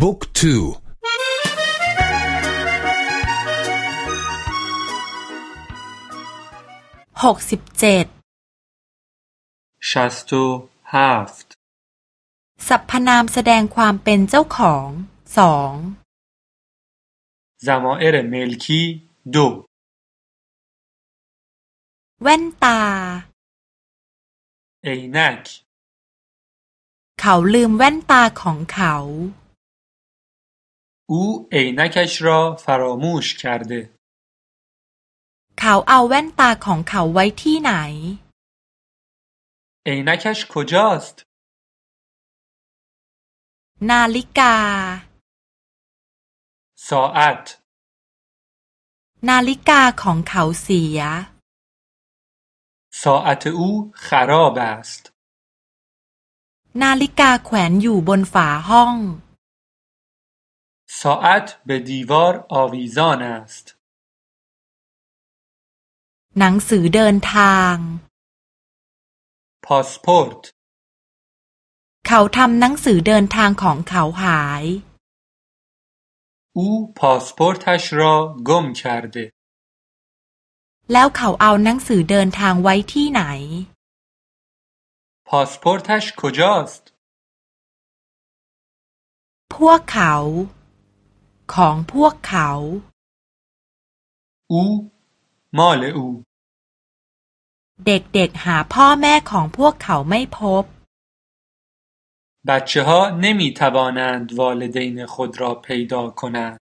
book twoหกสิบเจ็ดشصت و هفتสรรพนามแสดงความเป็นเจ้าของสองضمایر ملکی دو แว่นตาเอนักเขาลืมแว่นตาของเขา او عینکش را فراموش کرده เขาเอาแว่นตาของเขาไว้ที่ไหน عینکش کجاست นาฬิกา ساعت นาฬิกาของเขาเสีย ساعت او خراب است นาฬิกาแขวนอยู่บนฝาห้อง ساعت به دیوار آویزان است หนังสือเดินทาง پاسپورت เขาทำหนังสือเดินทางของเขาหาย او پاسپورتش را گم کرده แล้วเขาเอาหนังสือเดินทางไว้ที่ไหน پاسپورتش کجاست พวกเขา ของพวกเขา او مال او เด็กๆหาพ่อแม่ของพวกเขาไม่พบ بچه ها نمی توانند والدین خود را پیدا کنند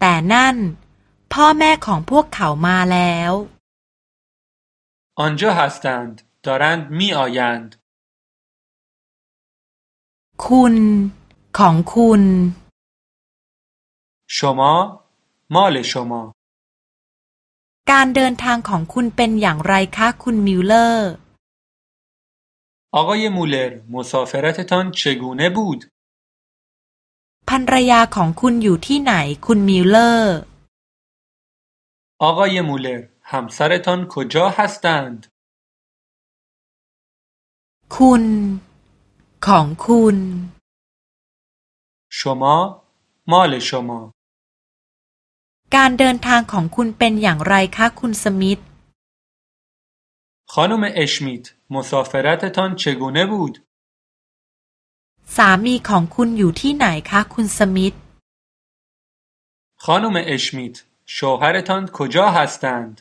แต่นั่น พ่อแม่ของพวกเขามาแล้ว آنجا هستند دارند می آیند คุณ ของคุณ شما مال شما การเดินทางของคุณเป็นอย่างไรคะคุณมิลเลอร์ آقای مولر مسافرتتان چگونه بود ภรรยาของคุณอยู่ที่ไหนคุณมิลเลอร์ آقای مولر همسرتان کجا هستند คุณ ของคุณ شما مال شما การเดินทางของคุณเป็นอย่างไรคะคุณสมิธ خانم اشمیت مسافرتتان چگونه بود สามีของคุณอยู่ที่ไหนคะคุณสมิธ خانم اشمیت شوهرتان کجا هستند